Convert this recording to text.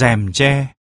rèm che.